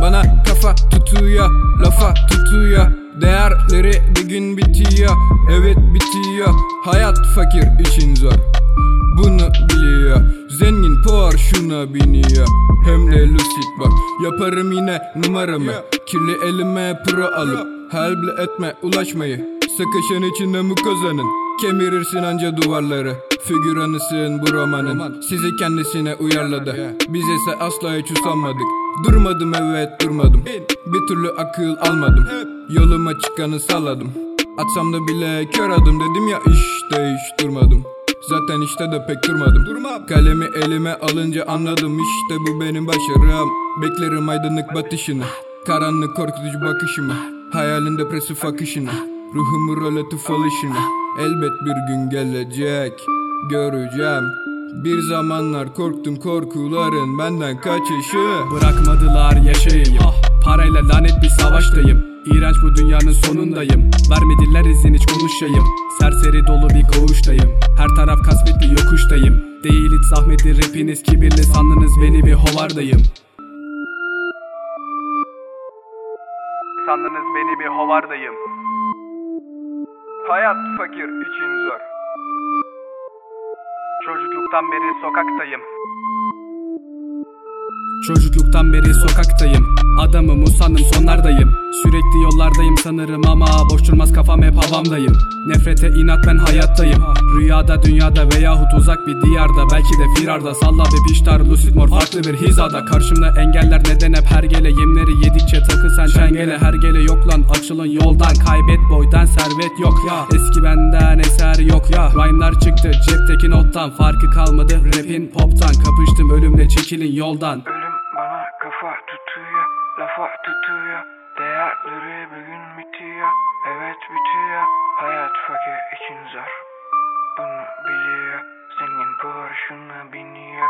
Kafa tutuyor lafa tutuyor. Değerleri bir gün bitiyor Evet bitiyor. Hayat fakir için zor bunu biliyor. Zengin Porsche'una biniyor. Hem de lucid bak Yaparım yine numaramı. Kirli elime pro alıp Hal bile etme ulaşmayı. Sıkışın içinde mukozanın Kemirirsin anca duvarları Figüranısın bu romanın. Sizi kendisine uyarladı. Biz ise asla hiç usanmadık. Durmadım evet durmadım. Bir türlü akıl almadım. Yoluma çıkanı salladım. Atsam da bile kör adım dedim ya işte hiç durmadım. Zaten işte de pek durmadım. Durmam. Kalemi elime alınca anladım işte bu benim başarım. Beklerim aydınlık batışını Karanlık korkutucu bakışımı Hayalin depresif akışını Ruhumu relatif alışını Elbet bir gün gelecek Göreceğim. Bir zamanlar korktum korkuların benden kaçışı. Bırakmadılar yaşayayım. Parayla lanet bir savaştayım. İğrenç bu dünyanın sonundayım. Vermediler izin hiç konuşayım. Serseri dolu bir koğuştayım. Her taraf kasvetli yokuştayım. Değil hiç zahmetli rapiniz kibirli Sandınız beni bir hovardayım. Sandınız beni bir hovardayım. Hayat fakir için zor Çocukluktan beri sokaktayım. Çocukluktan beri sokaktayım. Adamım usandım sonlardayım Sürekli yollardayım sanırım ama Boş durmaz kafam hep havamdayım. Nefrete inat ben hayattayım. Rüyada dünyada veyahut uzak bir diyarda Belki de firarda. Salla bir piştar Lucid mor farklı bir hizada. Karşımda engeller neden hep hergele Yemleri yedikçe takı sen çengele. Hergele yok lan açılın yoldan. Kaybet boydan servet yok. Ya. Eski benden eser yok. Ya. Rhyme'lar çıktı cepteki nottan Farkı kalmadı. Rapin poptan Kapıştım ölümle çekilin yoldan Değerleri bir gün bitiyor, evet bitiyor. Hayat fakir için zor Bunu biliyor, zengin Porsche'una biniyor